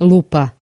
lupa.